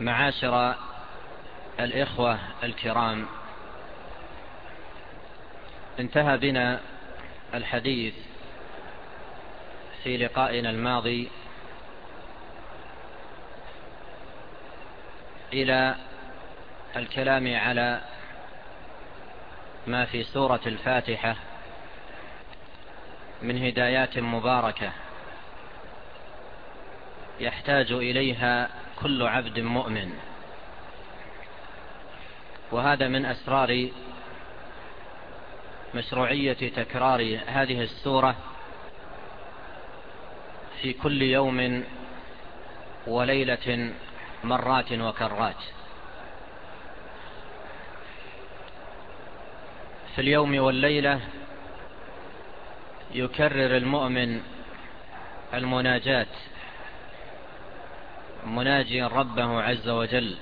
معاشر الإخوة الكرام. انتهى بنا الحديث في لقائنا الماضي إلى الكلام على ما في سورة الفاتحة من هدايات مباركة يحتاج إليها كل عبد مؤمن. وهذا من أسرار مشروعية تكرار هذه السورة في كل يوم وليلة مرات وكرات. في اليوم والليلة يكرر المؤمن المناجات مناجيا ربه عز وجل.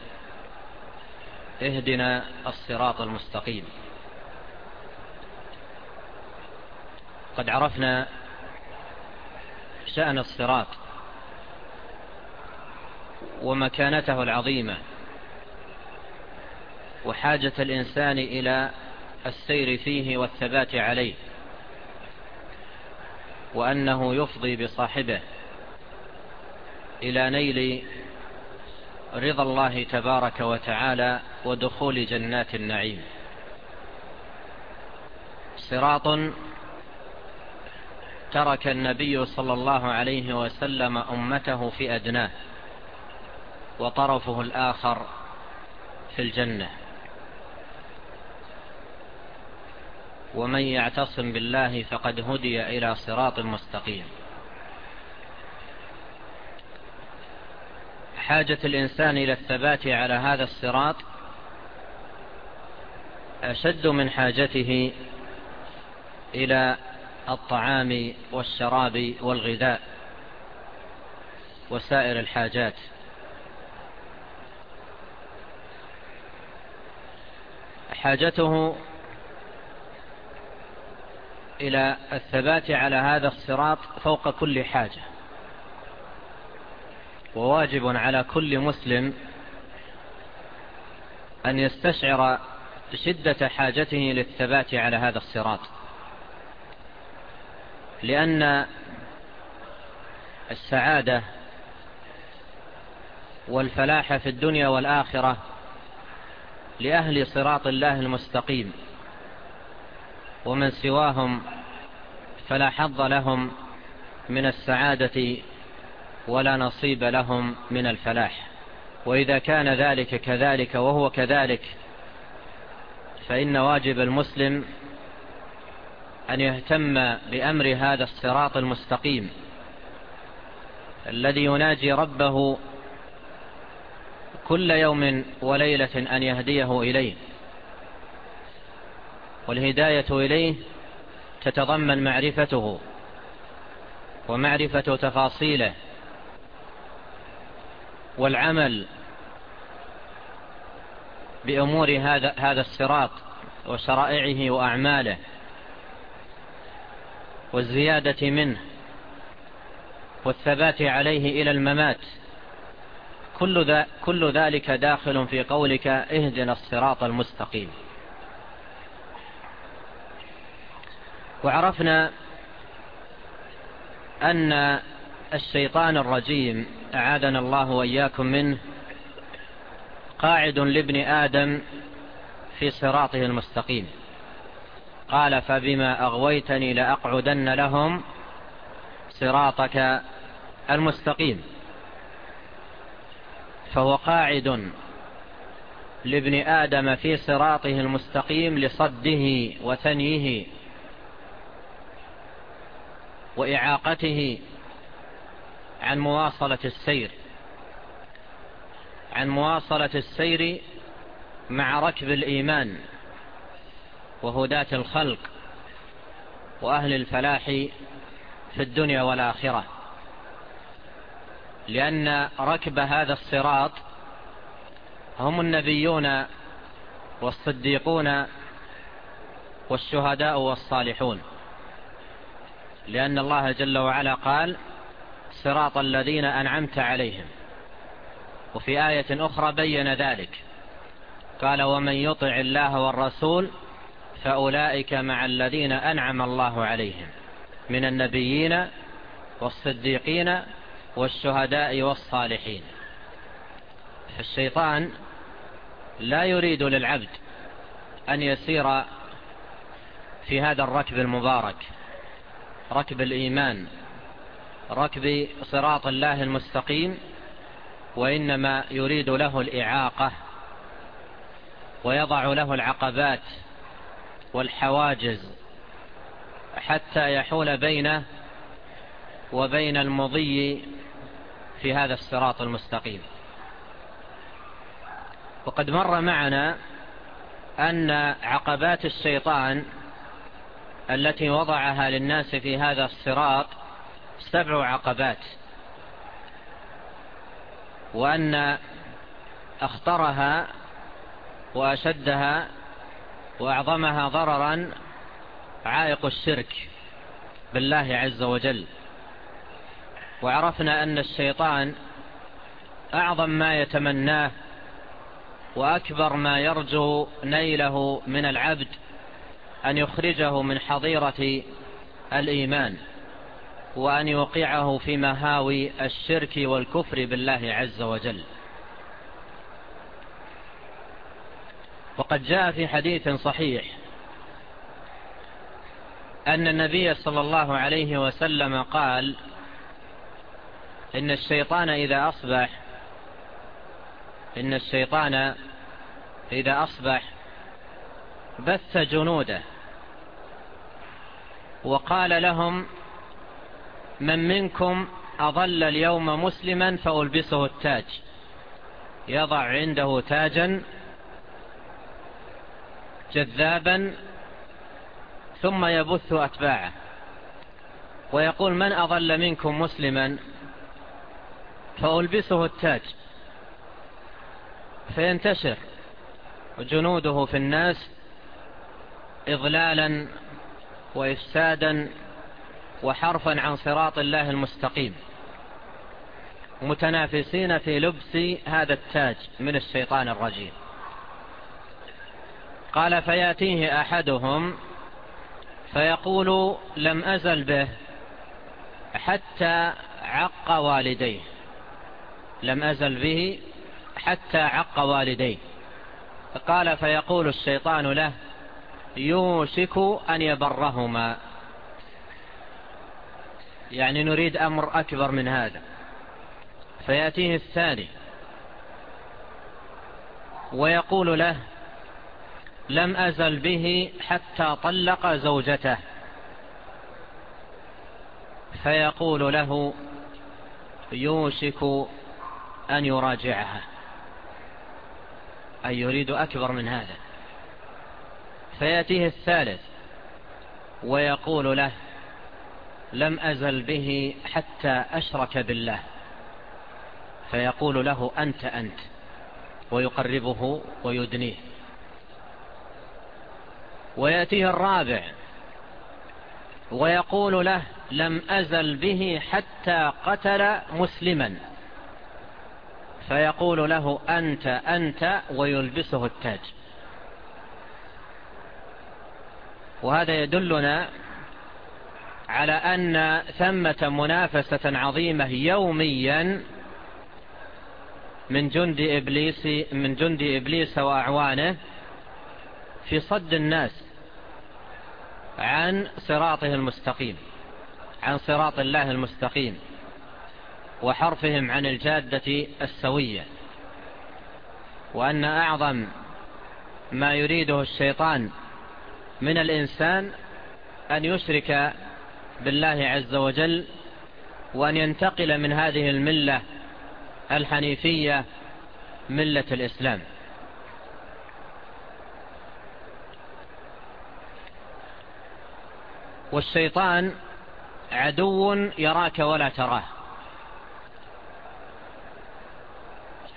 اهدنا الصراط المستقيم. قد عرفنا شأن الصراط ومكانته العظيمة وحاجة الإنسان إلى السير فيه والثبات عليه وأنه يفضي بصاحبه. إلى نيل رضا الله تبارك وتعالى ودخول جنات النعيم. صراط ترك النبي صلى الله عليه وسلم أمته في أدناه وطرفه الآخر في الجنة. ومن يعتصم بالله فقد هدي إلى صراط مستقيم. حاجة الإنسان إلى الثبات على هذا الصراط أشد من حاجته إلى الطعام والشراب والغذاء وسائر الحاجات. حاجته إلى الثبات على هذا الصراط فوق كل حاجة. وواجب على كل مسلم أن يستشعر شدة حاجته للثبات على هذا الصراط. لأن السعادة والفلاح في الدنيا والآخرة لأهل صراط الله المستقيم ومن سواهم فلا حظ لهم من السعادة ولا نصيب لهم من الفلاح. وإذا كان ذلك كذلك وهو كذلك فإن واجب المسلم أن يهتم بأمر هذا الصراط المستقيم الذي يناجي ربه كل يوم وليلة أن يهديه إليه. والهداية إليه تتضمن معرفته ومعرفة تفاصيله والعمل بأمور هذا, هذا الصراط وشرائعه وأعماله والزيادة منه والثبات عليه إلى الممات. كل, ذا كل ذلك داخل في قولك اهدنا الصراط المستقيم. وعرفنا أن الشيطان الرجيم أعادنا الله وإياكم منه. قاعد لابن آدم في صراطه المستقيم. قال فبما أغويتني لأقعدن لهم صراطك المستقيم. فهو قاعد لابن آدم في صراطه المستقيم لصده وثنيه وإعاقته عن مواصلة السير. عن مواصلة السير مع ركب الإيمان وهداة الخلق وأهل الفلاح في الدنيا والآخرة. لأن ركب هذا الصراط هم النبيون والصديقون والشهداء والصالحون. لأن الله جل وعلا قال صراط الذين أنعمت عليهم. وفي آية أخرى بين ذلك. قال ومن يطع الله والرسول فأولئك مع الذين أنعم الله عليهم. من النبيين والصديقين والشهداء والصالحين. الشيطان لا يريد للعبد أن يسير في هذا الركب المبارك ركب الإيمان. ركب صراط الله المستقيم وإنما يريد له الإعاقة ويضع له العقبات والحواجز حتى يحول بينه وبين المضي في هذا الصراط المستقيم. وقد مر معنا أن عقبات الشيطان التي وضعها للناس في هذا الصراط سبع عقبات. وأن أخطرها وأشدها وأعظمها ضررا عائق الشرك بالله عز وجل. وعرفنا أن الشيطان أعظم ما يتمناه وأكبر ما يرجو نيله من العبد أن يخرجه من حضيرة الإيمان. وأن يوقعه في مهاوي الشرك والكفر بالله عز وجل. وقد جاء في حديث صحيح أن النبي صلى الله عليه وسلم قال إن الشيطان إذا أصبح إن الشيطان إذا أصبح بث جنوده. وقال لهم من منكم أظل اليوم مسلما فألبسه التاج. يضع عنده تاجا جذابا ثم يبث أتباعه. ويقول من أظل منكم مسلما فألبسه التاج. فينتشر جنوده في الناس إضلالا وإفسادا وحرفا عن صراط الله المستقيم. متنافسين في لبس هذا التاج من الشيطان الرجيم. قال فيأتيه أحدهم فيقول لم أزل به حتى عق والديه. لم أزل به حتى عق والديه. قال فيقول الشيطان له يوشك أن يبرهما. يعني نريد أمر أكبر من هذا. فيأتيه الثاني. ويقول له لم أزل به حتى طلق زوجته. فيقول له يوشك أن يراجعها. أي يريد أكبر من هذا. فيأتيه الثالث. ويقول له لم أزل به حتى أشرك بالله. فيقول له أنت أنت ويقربه ويدنيه. ويأتيه الرابع ويقول له لم أزل به حتى قتل مسلما. فيقول له أنت أنت ويلبسه التاج. وهذا يدلنا على أن ثمة منافسة عظيمة يوميا من جند إبليس, من جند إبليس وأعوانه في صد الناس عن صراطه المستقيم عن صراط الله المستقيم وحرفهم عن الجادة السوية. وأن أعظم ما يريده الشيطان من الإنسان أن يشرك بالله عز وجل وأن ينتقل من هذه الملة الحنيفية ملة الإسلام. والشيطان عدو يراك ولا تراه.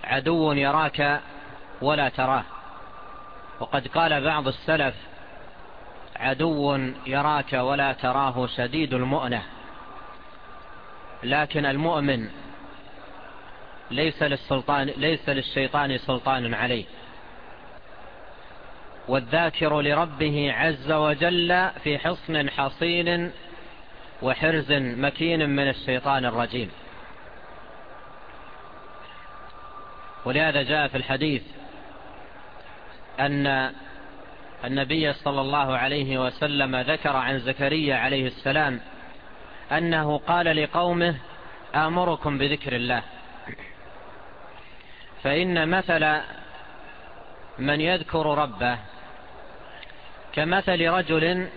عدو يراك ولا تراه. وقد قال بعض السلف عدو يراك ولا تراه سديد المؤنة. لكن المؤمن ليس للسلطان ليس للشيطان سلطان عليه. والذاكر لربه عز وجل في حصن حصين وحرز مكين من الشيطان الرجيم. ولهذا جاء في الحديث أن النبي صلى الله عليه وسلم ذكر عن زكريا عليه السلام أنه قال لقومه آمركم بذكر الله. فإن مثل من يذكر ربه كمثل رجل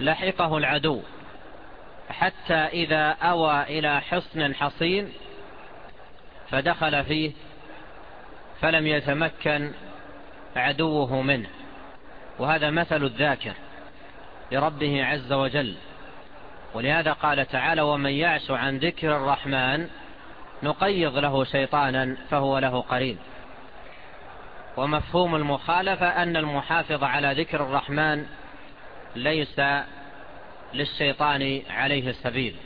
لحقه العدو حتى إذا أوى إلى حصن حصين فدخل فيه فلم يتمكن عدوه منه. وهذا مثل الذاكر لربه عز وجل. ولهذا قال تعالى ومن يعش عن ذكر الرحمن نقيض له شيطانا فهو له قريب. ومفهوم المخالفة أن المحافظ على ذكر الرحمن ليس للشيطان عليه السبيل.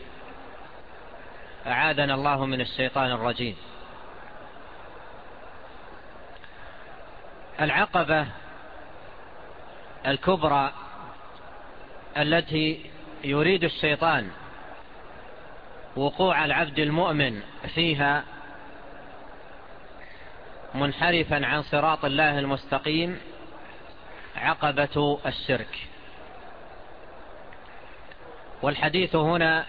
أعاذنا الله من الشيطان الرجيم. العقبة الكبرى التي يريد الشيطان وقوع العبد المؤمن فيها منحرفا عن صراط الله المستقيم عقبة الشرك. والحديث هنا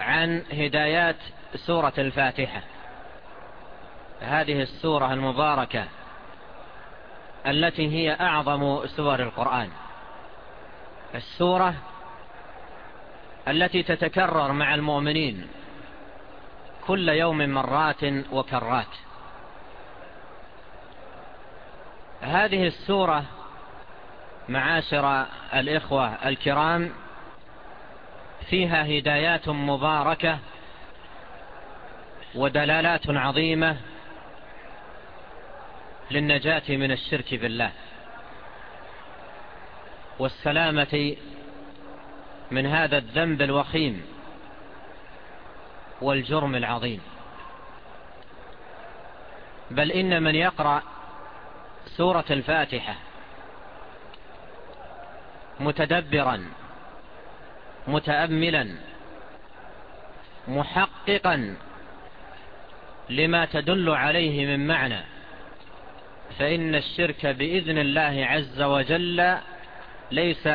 عن هدايات سورة الفاتحة. هذه السورة المباركة. التي هي أعظم سور القرآن. السورة التي تتكرر مع المؤمنين كل يوم مرات وكرات. هذه السورة معاشر الإخوة الكرام فيها هدايات مباركة ودلالات عظيمة للنجاة من الشرك بالله. والسلامة من هذا الذنب الوخيم والجرم العظيم. بل إن من يقرأ سورة الفاتحة متدبرا متأملا محققا لما تدل عليه من معنى. فإن الشرك بإذن الله عز وجل ليس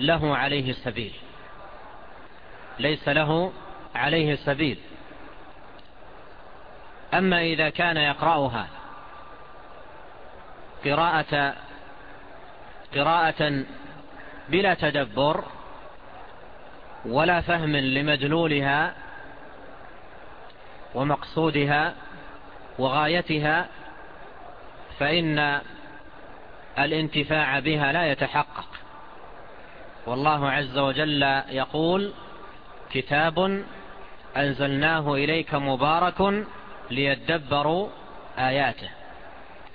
له عليه سبيل. ليس له عليه سبيل. أما إذا كان يقرأها قراءة قراءة بلا تدبر ولا فهم لمجلولها ومقصودها وغايتها فإن الانتفاع بها لا يتحقق. والله عز وجل يقول كتاب أنزلناه إليك مبارك ليتدبروا آياته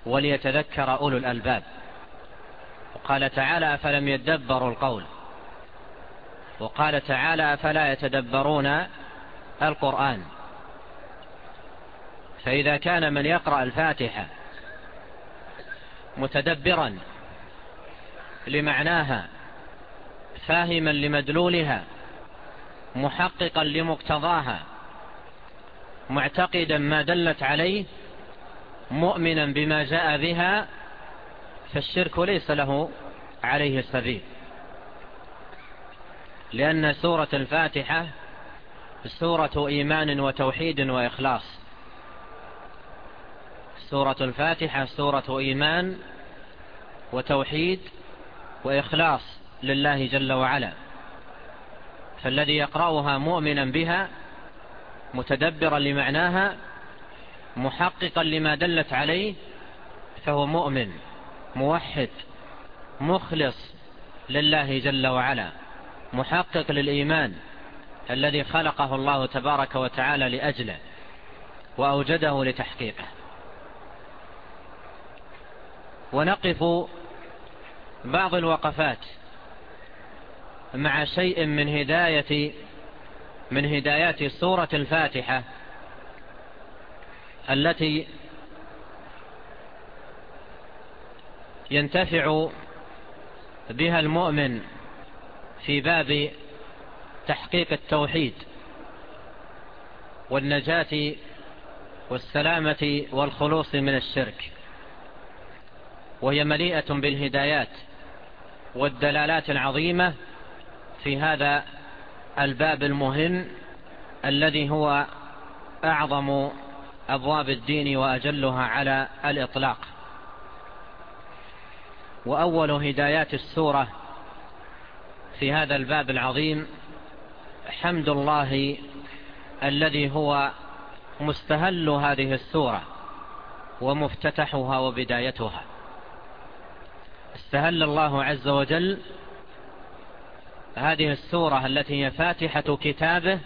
وليتذكر أولو الألباب. وقال تعالى فلم يتدبروا القول؟ وقال تعالى فلا يتدبرون القرآن؟ فإذا كان من يقرأ الفاتحة متدبرا لمعناها فاهما لمدلولها محققا لمقتضاها معتقدا ما دلت عليه مؤمنا بما جاء بها فالشرك ليس له عليه سبيل لأن سورة الفاتحة سورة إيمان وتوحيد وإخلاص. سورة الفاتحة سورة إيمان وتوحيد وإخلاص لله جل وعلا. فالذي يقرأها مؤمنا بها متدبرا لمعناها محققا لما دلت عليه فهو مؤمن موحد مخلص لله جل وعلا محقق للإيمان الذي خلقه الله تبارك وتعالى لأجله وأوجده لتحقيقه. ونقف بعض الوقفات مع شيء من هداية من هدايات سورة الفاتحة التي ينتفع بها المؤمن في باب تحقيق التوحيد والنجاة والسلامة والخلوص من الشرك. وهي مليئة بالهدايات والدلالات العظيمة في هذا الباب المهم الذي هو أعظم أبواب الدين وأجلها على الإطلاق. وأول هدايات السورة في هذا الباب العظيم حمد الله الذي هو مستهل هذه السورة ومفتتحها وبدايتها. استهل الله عز وجل هذه السورة التي هي فاتحة كتابه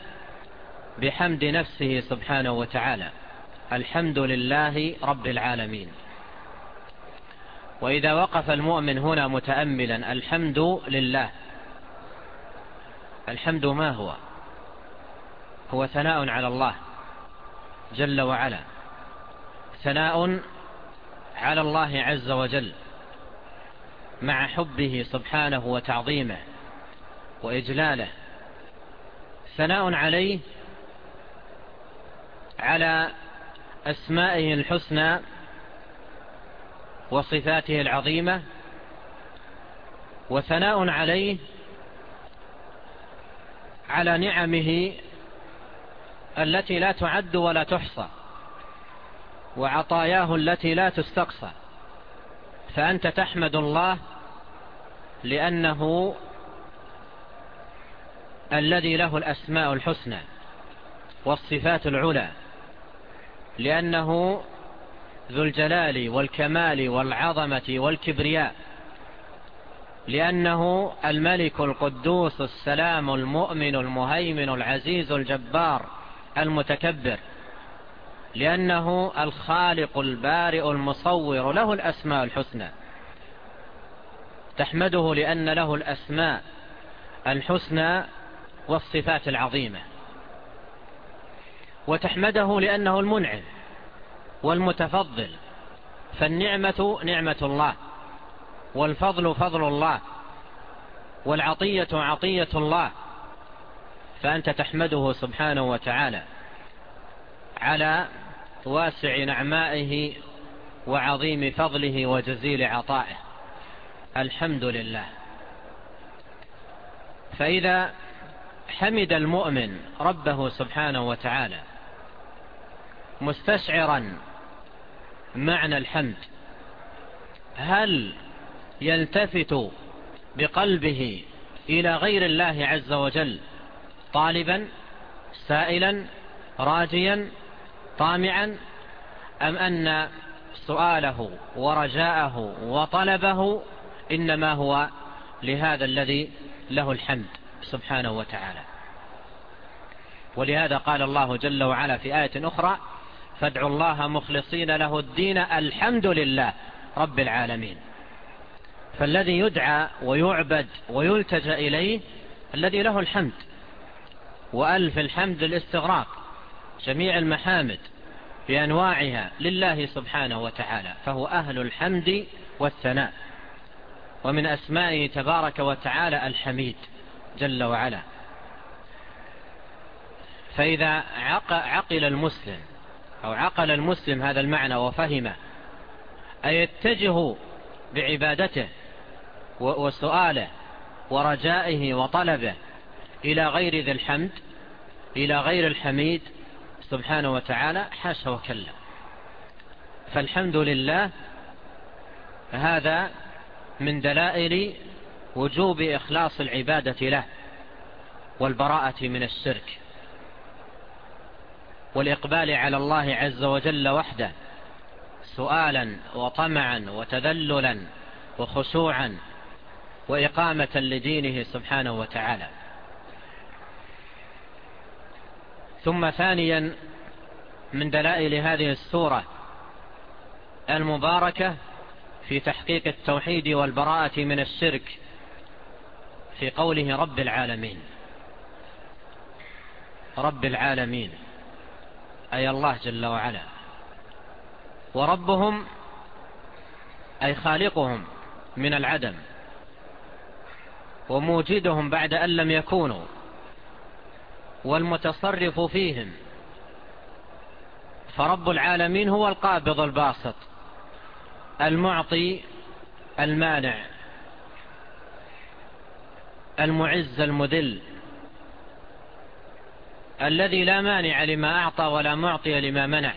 بحمد نفسه سبحانه وتعالى. الحمد لله رب العالمين. وإذا وقف المؤمن هنا متأملا الحمد لله. الحمد ما هو؟ هو ثناء على الله جل وعلا. ثناء على الله عز وجل. مع حبه سبحانه وتعظيمه وإجلاله ثناء عليه على أسمائه الحسنى وصفاته العظيمة وثناء عليه على نعمه التي لا تعد ولا تحصى وعطاياه التي لا تستقصى. فأنت تحمد الله لأنه الذي له الأسماء الحسنى والصفات العلى لأنه ذو الجلال والكمال والعظمة والكبرياء لأنه الملك القدوس السلام المؤمن المهيمن العزيز الجبار المتكبر. لأنه الخالق البارئ المصور له الأسماء الحسنى. تحمده لأن له الأسماء الحسنى والصفات العظيمة. وتحمده لأنه المنعم والمتفضل. فالنعمة نعمة الله والفضل فضل الله والعطية عطية الله. فأنت تحمده سبحانه وتعالى على واسع نعمائه وعظيم فضله وجزيل عطائه. الحمد لله. فإذا حمد المؤمن ربه سبحانه وتعالى مستشعرا معنى الحمد هل يلتفت بقلبه إلى غير الله عز وجل طالبا سائلا راجيا؟ طامعا أم أن سؤاله ورجاءه وطلبه إنما هو لهذا الذي له الحمد سبحانه وتعالى. ولهذا قال الله جل وعلا في آية أخرى فادعوا الله مخلصين له الدين الحمد لله رب العالمين فالذي يدعى ويعبد ويلتج إليه الذي له الحمد. وألف الحمد للاستغراق. جميع المحامد بأنواعها لله سبحانه وتعالى فهو أهل الحمد والثناء ومن أسمائه تبارك وتعالى الحميد جل وعلا. فإذا عقل المسلم أو عقل المسلم هذا المعنى وفهمه أيتجه بعبادته وسؤاله ورجائه وطلبه إلى غير ذي الحمد إلى غير الحميد سبحانه وتعالى حاشا وكلا. فالحمد لله هذا من دلائل وجوب إخلاص العبادة له والبراءة من الشرك والإقبال على الله عز وجل وحده سؤالا وطمعا وتذللا وخشوعا وإقامة لدينه سبحانه وتعالى. ثم ثانيا من دلائل هذه السورة المباركة في تحقيق التوحيد والبراءة من الشرك في قوله رب العالمين. رب العالمين. أي الله جل وعلا. وربهم أي خالقهم من العدم. وموجدهم بعد أن لم يكونوا. والمتصرف فيهم فرب العالمين هو القابض الباسط. المعطي المانع. المعز المذل. الذي لا مانع لما أعطى ولا معطي لما منع.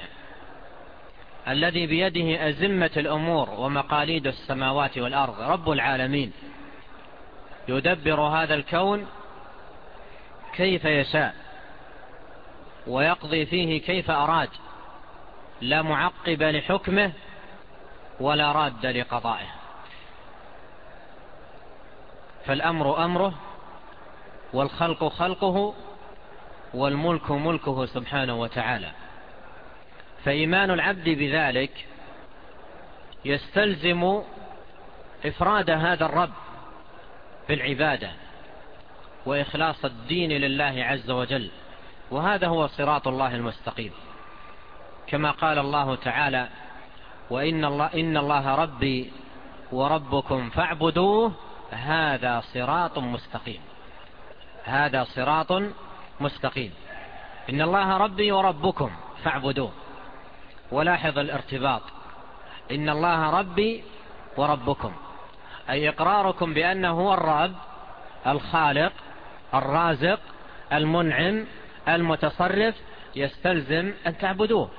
الذي بيده أزمة الأمور ومقاليد السماوات والأرض. رب العالمين. يدبر هذا الكون كيف يشاء ويقضي فيه كيف أراد لا معقب لحكمه ولا راد لقضائه فالأمر أمره والخلق خلقه والملك ملكه سبحانه وتعالى فإيمان العبد بذلك يستلزم إفراد هذا الرب بالعبادة وإخلاص الدين لله عز وجل. وهذا هو صراط الله المستقيم. كما قال الله تعالى وإن الله, إن الله ربي وربكم فاعبدوه هذا صراط مستقيم. هذا صراط مستقيم. إن الله ربي وربكم فاعبدوه. ولاحظ الارتباط. إن الله ربي وربكم. أي إقراركم بأنه هو الرب الخالق الرازق المنعم المتصرف يستلزم أن تعبدوه.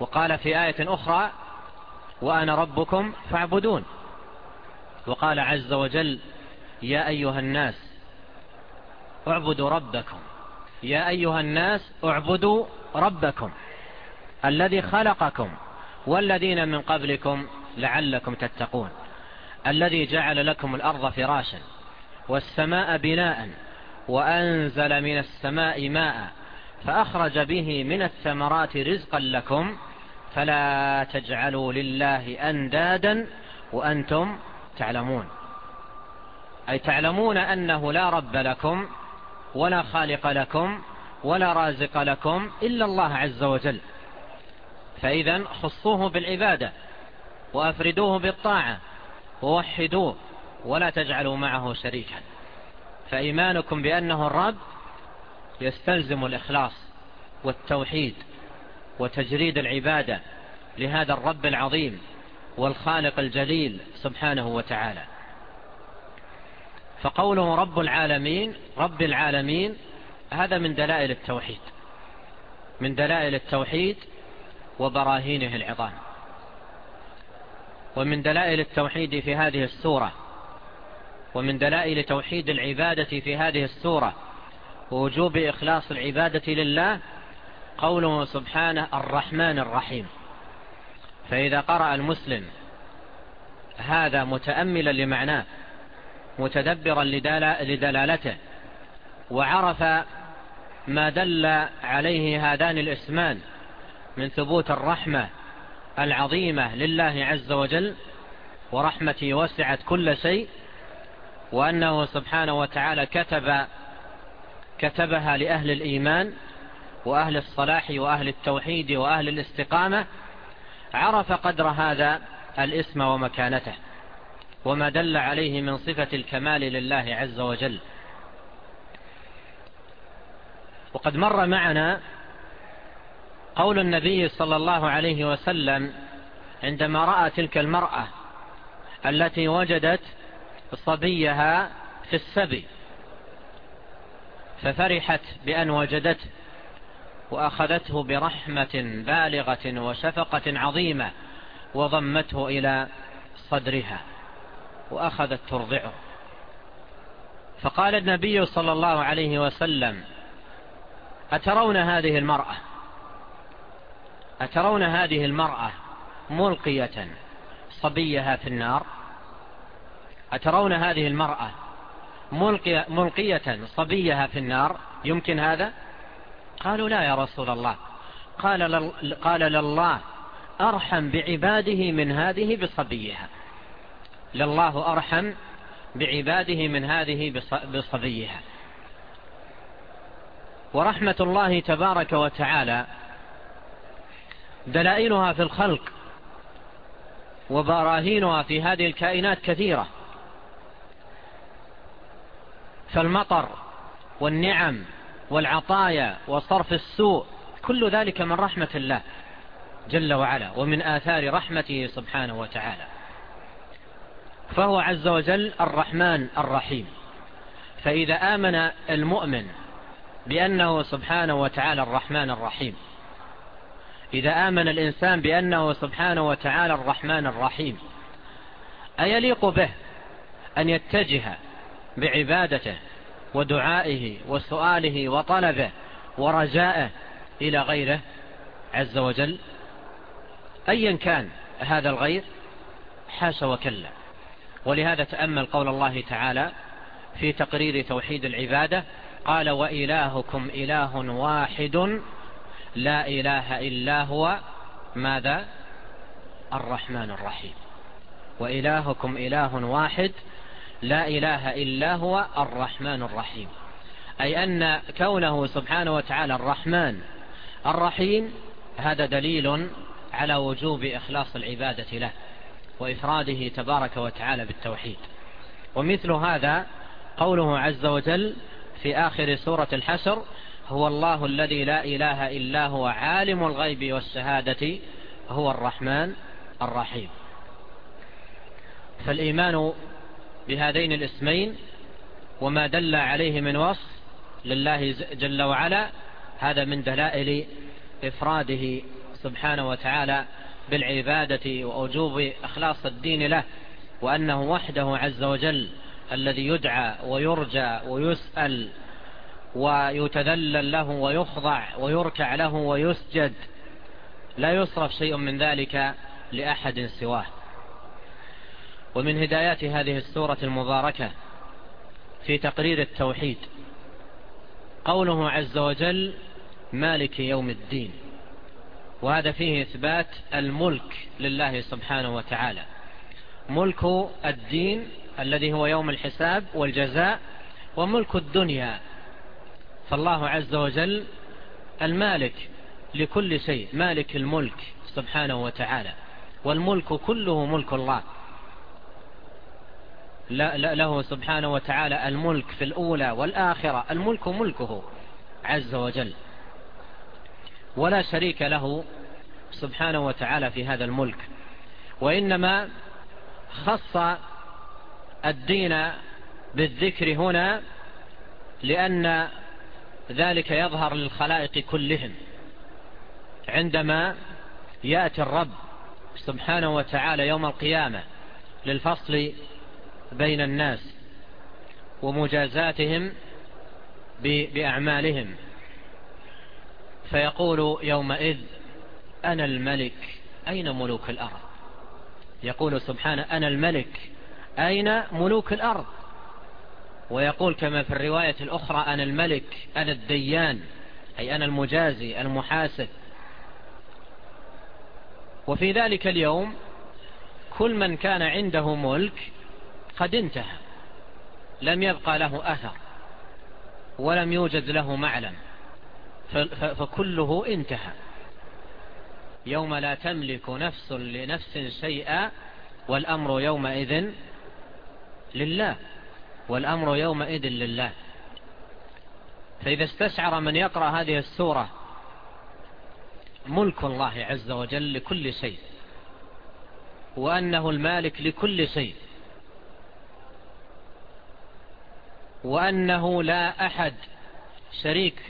وقال في آية أخرى وأنا ربكم فاعبدون. وقال عز وجل يا أيها الناس اعبدوا ربكم. يا أيها الناس اعبدوا ربكم. الذي خلقكم والذين من قبلكم لعلكم تتقون. الذي جعل لكم الأرض فراشا. والسماء بناء وأنزل من السماء ماء فأخرج به من الثمرات رزقا لكم فلا تجعلوا لله أندادا وأنتم تعلمون. أي تعلمون أنه لا رب لكم ولا خالق لكم ولا رازق لكم إلا الله عز وجل. فإذا خصوه بالعبادة وأفردوه بالطاعة ووحدوه ولا تجعلوا معه شريكا. فإيمانكم بأنه الرب يستلزم الإخلاص والتوحيد وتجريد العبادة لهذا الرب العظيم والخالق الجليل سبحانه وتعالى. فقوله رب العالمين رب العالمين هذا من دلائل التوحيد. من دلائل التوحيد وبراهينه العظام. ومن دلائل التوحيد في هذه السورة ومن دلائل توحيد العبادة في هذه السورة ووجوب إخلاص العبادة لله قوله سبحانه الرحمن الرحيم. فإذا قرأ المسلم هذا متأملا لمعناه متدبرا لدلالته وعرف ما دل عليه هذان الاسمان من ثبوت الرحمة العظيمة لله عز وجل ورحمتي وسعت كل شيء وأنه سبحانه وتعالى كتب كتبها لأهل الإيمان وأهل الصلاح وأهل التوحيد وأهل الاستقامة عرف قدر هذا الاسم ومكانته وما دل عليه من صفة الكمال لله عز وجل. وقد مر معنا قول النبي صلى الله عليه وسلم عندما رأى تلك المرأة التي وجدت صبيها في السبي ففرحت بأن وجدته وأخذته برحمة بالغة وشفقة عظيمة وضمته إلى صدرها وأخذت ترضعه. فقال النبي صلى الله عليه وسلم أترون هذه المرأة؟ أترون هذه المرأة ملقية صبيها في النار؟ أترون هذه المرأة ملقية صبيها في النار؟ يمكن هذا؟ قالوا لا يا رسول الله. قال, لل... قال لله أرحم بعباده من هذه بصبيها. لله أرحم بعباده من هذه بصبيها. ورحمة الله تبارك وتعالى دلائلها في الخلق وبراهينها في هذه الكائنات كثيرة. فالمطر والنعم والعطايا وصرف السوء كل ذلك من رحمة الله جل وعلا ومن آثار رحمته سبحانه وتعالى. فهو عز وجل الرحمن الرحيم. فإذا آمن المؤمن بأنه سبحانه وتعالى الرحمن الرحيم. إذا آمن الإنسان بأنه سبحانه وتعالى الرحمن الرحيم. أيليق به أن يتجه بعبادته ودعائه وسؤاله وطلبه ورجائه إلى غيره عز وجل. أيا كان هذا الغير حاش وكلا ولهذا تأمل قول الله تعالى في تقرير توحيد العبادة قال وإلهكم إله واحد لا إله إلا هو. ماذا؟ الرحمن الرحيم. وإلهكم إله واحد لا إله إلا هو الرحمن الرحيم. أي أن كونه سبحانه وتعالى الرحمن الرحيم هذا دليل على وجوب إخلاص العبادة له وإفراده تبارك وتعالى بالتوحيد. ومثل هذا قوله عز وجل في آخر سورة الحشر هو الله الذي لا إله إلا هو عالم الغيب والشهادة هو الرحمن الرحيم. فالإيمان بهذين الاسمين وما دل عليه من وصف لله جل وعلا هذا من دلائل إفراده سبحانه وتعالى بالعبادة وأجوب أخلاص الدين له وأنه وحده عز وجل الذي يدعى ويرجى ويسأل ويتذلل له ويخضع ويركع له ويسجد. لا يصرف شيء من ذلك لأحد سواه. ومن هدايات هذه السورة المباركة في تقرير التوحيد. قوله عز وجل مالك يوم الدين. وهذا فيه إثبات الملك لله سبحانه وتعالى. ملك الدين الذي هو يوم الحساب والجزاء وملك الدنيا. فالله عز وجل المالك لكل شيء مالك الملك سبحانه وتعالى. والملك كله ملك الله. له سبحانه وتعالى الملك في الأولى والآخرة. الملك ملكه عز وجل. ولا شريك له سبحانه وتعالى في هذا الملك. وإنما خص الدين بالذكر هنا لأن ذلك يظهر للخلائق كلهم. عندما يأتي الرب سبحانه وتعالى يوم القيامة للفصل بين الناس ومجازاتهم بأعمالهم. فيقول يومئذ أنا الملك أين ملوك الأرض؟ يقول سبحانه أنا الملك أين ملوك الأرض؟ ويقول كما في الرواية الأخرى أنا الملك أنا الديان أي أنا المجازي المحاسب. وفي ذلك اليوم كل من كان عنده ملك قد انتهى. لم يبقى له أثر. ولم يوجد له معلم. فكله انتهى. يوم لا تملك نفس لنفس شيئا والأمر يومئذ لله. والأمر يومئذ لله. فإذا استشعر من يقرأ هذه السورة ملك الله عز وجل لكل شيء وأنه المالك لكل شيء. وأنه لا أحد شريك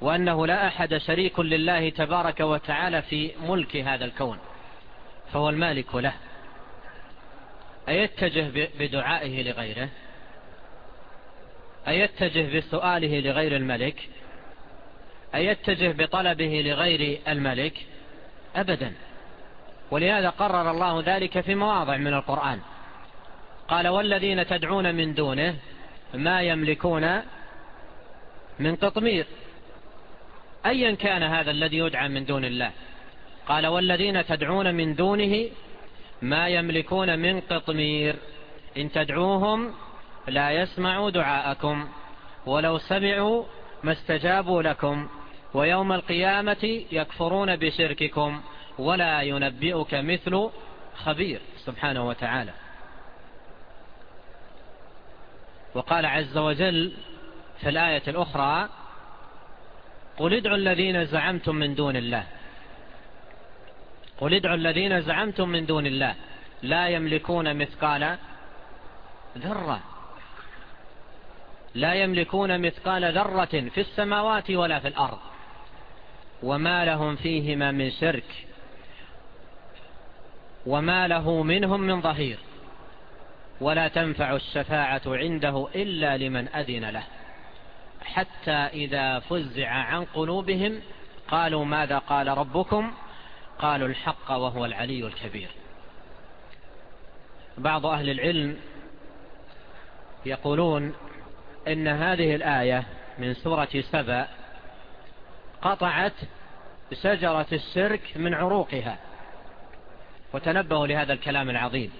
وأنه لا أحد شريك لله تبارك وتعالى في ملك هذا الكون فهو المالك له. أيتجه بدعائه لغيره؟ أيتجه بسؤاله لغير الملك؟ أيتجه بطلبه لغير الملك؟ أبدا. ولهذا قرر الله ذلك في مواضع من القرآن. قال والذين تدعون من دونه ما يملكون من قطمير أيا كان هذا الذي يدعى من دون الله. قال والذين تدعون من دونه ما يملكون من قطمير إن تدعوهم لا يسمعوا دعاءكم. ولو سمعوا ما استجابوا لكم. ويوم القيامة يكفرون بشرككم. ولا ينبئك مثل خبير. سبحانه وتعالى. وقال عز وجل في الآية الأخرى قل ادعوا الذين زعمتم من دون الله. قل ادعوا الذين زعمتم من دون الله. لا يملكون مثقال ذرة. لا يملكون مثقال ذرة في السماوات ولا في الأرض. وما لهم فيهما من شرك. وما له منهم من ظهير. ولا تنفع الشفاعة عنده إلا لمن أذن له. حتى إذا فزع عن قلوبهم قالوا ماذا قال ربكم؟ قالوا الحق وهو العلي الكبير. بعض أهل العلم يقولون إن هذه الآية من سورة سبأ قطعت شجرة السرك من عروقها. وتنبهوا لهذا الكلام العظيم.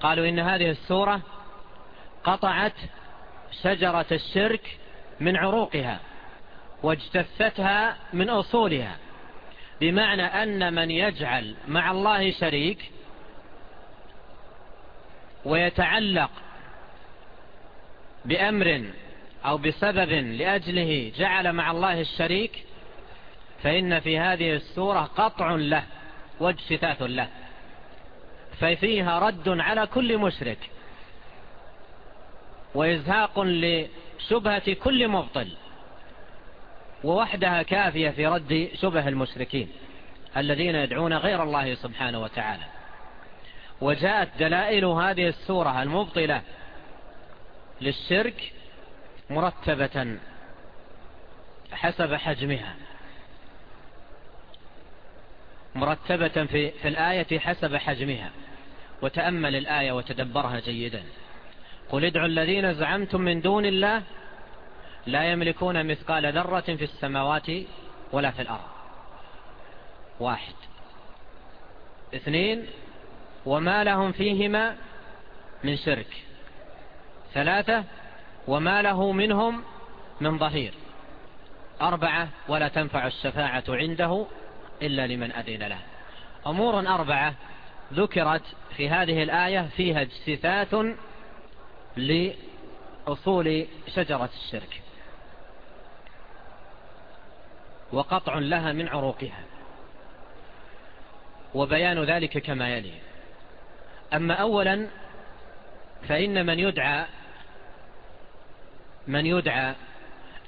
قالوا إن هذه السورة قطعت شجرة الشرك من عروقها واجتثتها من أصولها بمعنى أن من يجعل مع الله شريك ويتعلق بأمر أو بسبب لأجله جعل مع الله الشريك فإن في هذه السورة قطع له واجتثاث له. ففيها رد على كل مشرك وإزهاق لشبهة كل مبطل ووحدها كافية في رد شبه المشركين الذين يدعون غير الله سبحانه وتعالى وجاءت دلائل هذه السورة المبطلة للشرك مرتبة حسب حجمها مرتبة في, في الآية حسب حجمها وتأمل الآية وتدبرها جيدا. قل ادعوا الذين زعمتم من دون الله لا يملكون مثقال ذرة في السماوات ولا في الأرض. واحد. اثنين وما لهم فيهما من شرك. ثلاثة وما له منهم من ظهير. أربعة ولا تنفع الشفاعة عنده إلا لمن أذن له. أمور أربعة ذكرت في هذه الآية فيها اجتثاث لأصول شجرة الشرك. وقطع لها من عروقها. وبيان ذلك كما يلي. أما أولا فإن من يدعى من يدعى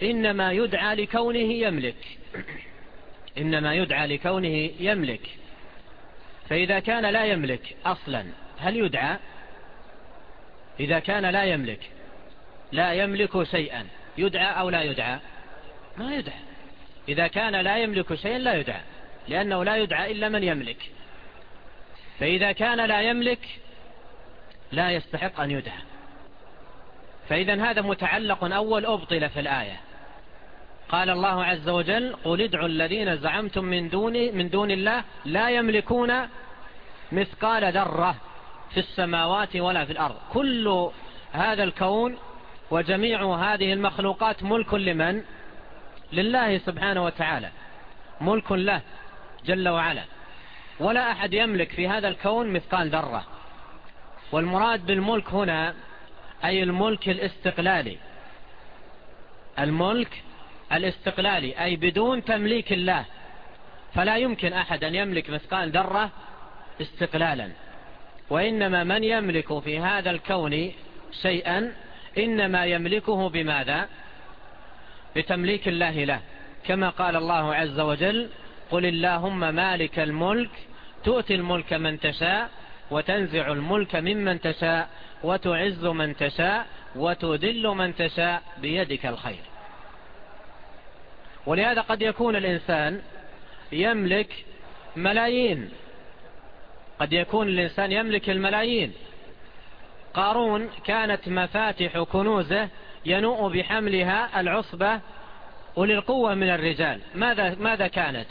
إنما يدعى لكونه يملك. إنما يدعى لكونه يملك. فإذا كان لا يملك أصلا هل يدعى؟ إذا كان لا يملك لا يملك شيئا يدعى أو لا يدعى؟ ما يدعى. إذا كان لا يملك شيئا لا يدعى لأنه لا يدعى إلا من يملك. فإذا كان لا يملك لا يستحق أن يدعى. فإذا هذا متعلق أول أبطل في الآية. قال الله عز وجل قل ادعوا الذين زعمتم من دون, من دون الله لا يملكون مثقال ذرة في السماوات ولا في الأرض. كل هذا الكون وجميع هذه المخلوقات ملك لمن؟ لله سبحانه وتعالى. ملك له جل وعلا. ولا أحد يملك في هذا الكون مثقال ذرة. والمراد بالملك هنا أي الملك الاستقلالي. الملك الاستقلالي أي بدون تمليك الله. فلا يمكن أحد أن يملك مثقال ذرة استقلالا. وإنما من يملك في هذا الكون شيئا إنما يملكه بماذا؟ بتمليك الله له. كما قال الله عز وجل قل اللهم مالك الملك تؤتي الملك من تشاء وتنزع الملك ممن تشاء وتعز من تشاء وتذل من تشاء بيدك الخير. ولهذا قد يكون الإنسان يملك ملايين. قد يكون الإنسان يملك الملايين. قارون كانت مفاتح كنوزه ينوء بحملها العصبة وللقوة من الرجال. ماذا, ماذا كانت؟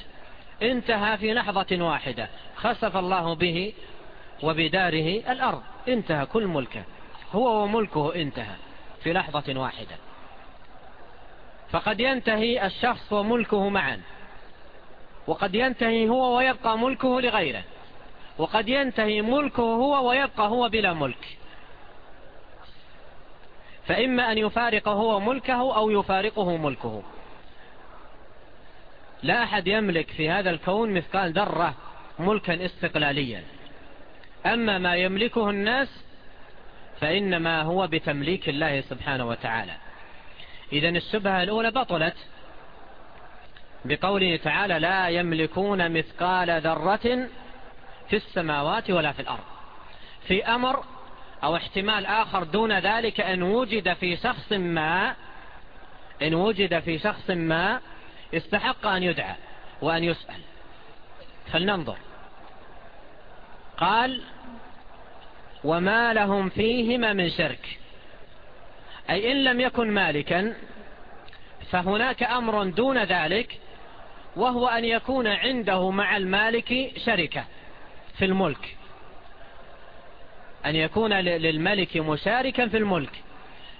انتهى في لحظة واحدة. خسف الله به وبداره الأرض. انتهى كل ملكه. هو وملكه انتهى في لحظة واحدة. فقد ينتهي الشخص وملكه معا. وقد ينتهي هو ويبقى ملكه لغيره. وقد ينتهي ملكه هو ويبقى هو بلا ملك. فإما أن يفارق هو ملكه أو يفارقه ملكه. لا أحد يملك في هذا الكون مثقال ذرة ملكا استقلاليا. أما ما يملكه الناس فإنما هو بتمليك الله سبحانه وتعالى. إذن الشبهة الأولى بطلت بقوله تعالى لا يملكون مثقال ذرة في السماوات ولا في الأرض. في أمر أو احتمال آخر دون ذلك أن وجد في شخص ما إن وجد في شخص ما استحق أن يدعى وأن يسأل. فلننظر. قال وما لهم فيهما من شرك. أي إن لم يكن مالكا فهناك أمر دون ذلك وهو أن يكون عنده مع المالك شركة في الملك. أن يكون للملك مشاركا في الملك.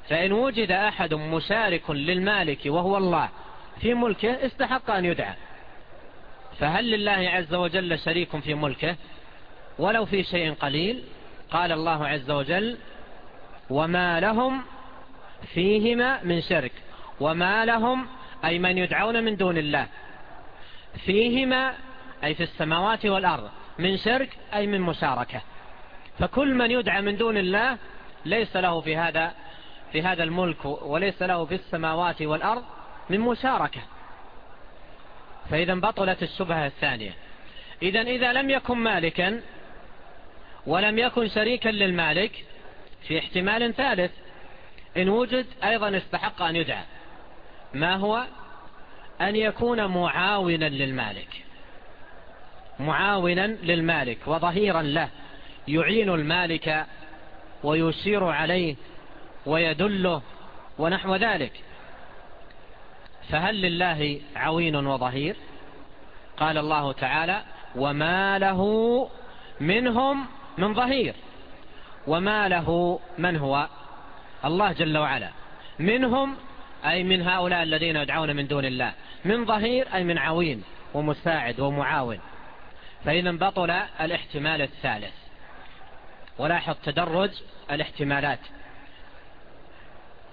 فإن وجد أحد مشارك للمالك وهو الله في ملكه استحق أن يدعى. فهل لله عز وجل شريك في ملكه؟ ولو في شيء قليل قال الله عز وجل وما لهم فيهما من شرك وما لهم أي من يدعون من دون الله. فيهما أي في السماوات والأرض من شرك أي من مشاركة. فكل من يدعى من دون الله ليس له في هذا في هذا الملك وليس له في السماوات والأرض من مشاركة. فإذا بطلت الشبهة الثانية. إذا إذا لم يكن مالكا ولم يكن شريكا للمالك في احتمال ثالث إن وجد أيضا استحق أن يدعى. ما هو؟ أن يكون معاونا للمالك. معاونا للمالك وظهيرا له. يعين المالك ويسير عليه ويدله ونحو ذلك. فهل لله عوين وظهير؟ قال الله تعالى وما له منهم من ظهير. وما له من هو؟ الله جل وعلا. منهم أي من هؤلاء الذين يدعون من دون الله. من ظهير أي من عوين ومساعد ومعاون. فإذا بطل الاحتمال الثالث. ولاحظ تدرج الاحتمالات.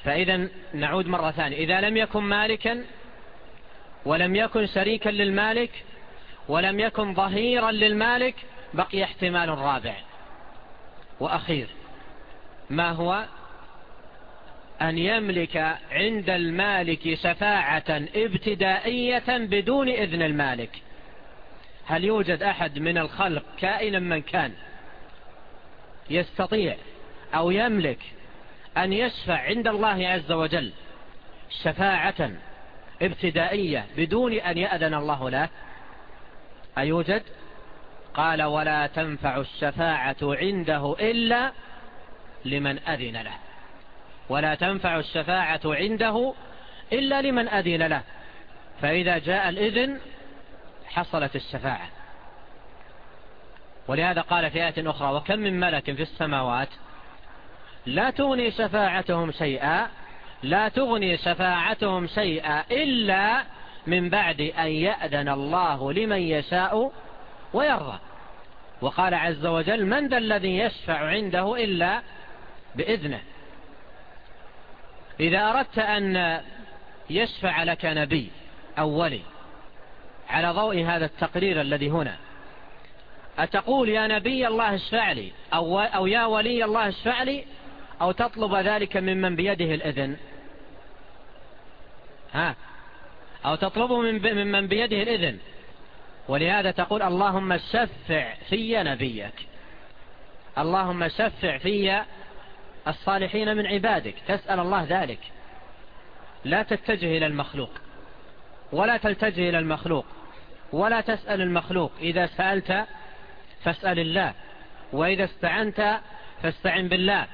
فإذا نعود مرة ثانية. إذا لم يكن مالكا ولم يكن شريكا للمالك ولم يكن ظهيرا للمالك بقي احتمال رابع. وأخير. ما هو؟ أن يملك عند المالك شفاعة ابتدائية بدون إذن المالك. هل يوجد أحد من الخلق كائنا من كان يستطيع أو يملك أن يشفع عند الله عز وجل شفاعة ابتدائية بدون أن يأذن الله له؟ أيوجد؟ قال ولا تنفع الشفاعة عنده إلا لمن أذن له. ولا تنفع الشفاعة عنده إلا لمن أذن له. فإذا جاء الإذن حصلت الشفاعة. ولهذا قال في آية أخرى وكم من ملك في السماوات لا تغني شفاعتهم شيئا لا تغني شفاعتهم شيئا إلا من بعد أن يأذن الله لمن يشاء ويرضى. وقال عز وجل من ذا الذي يشفع عنده إلا بإذنه. إذا أردت أن يشفع لك نبي أولي على ضوء هذا التقرير الذي هنا أتقول يا نبي الله اشفع لي أو, أو يا ولي الله اشفع لي أو تطلب ذلك ممن بيده الإذن؟ ها؟ أو تطلبه من ممن بيده الإذن؟ ولهذا تقول اللهم شفع في نبيك اللهم شفع في الصالحين من عبادك تسأل الله ذلك. لا تتجه إلى المخلوق ولا تلتجه إلى المخلوق ولا تسأل المخلوق. إذا سألت فاسأل الله وإذا استعنت فاستعن بالله.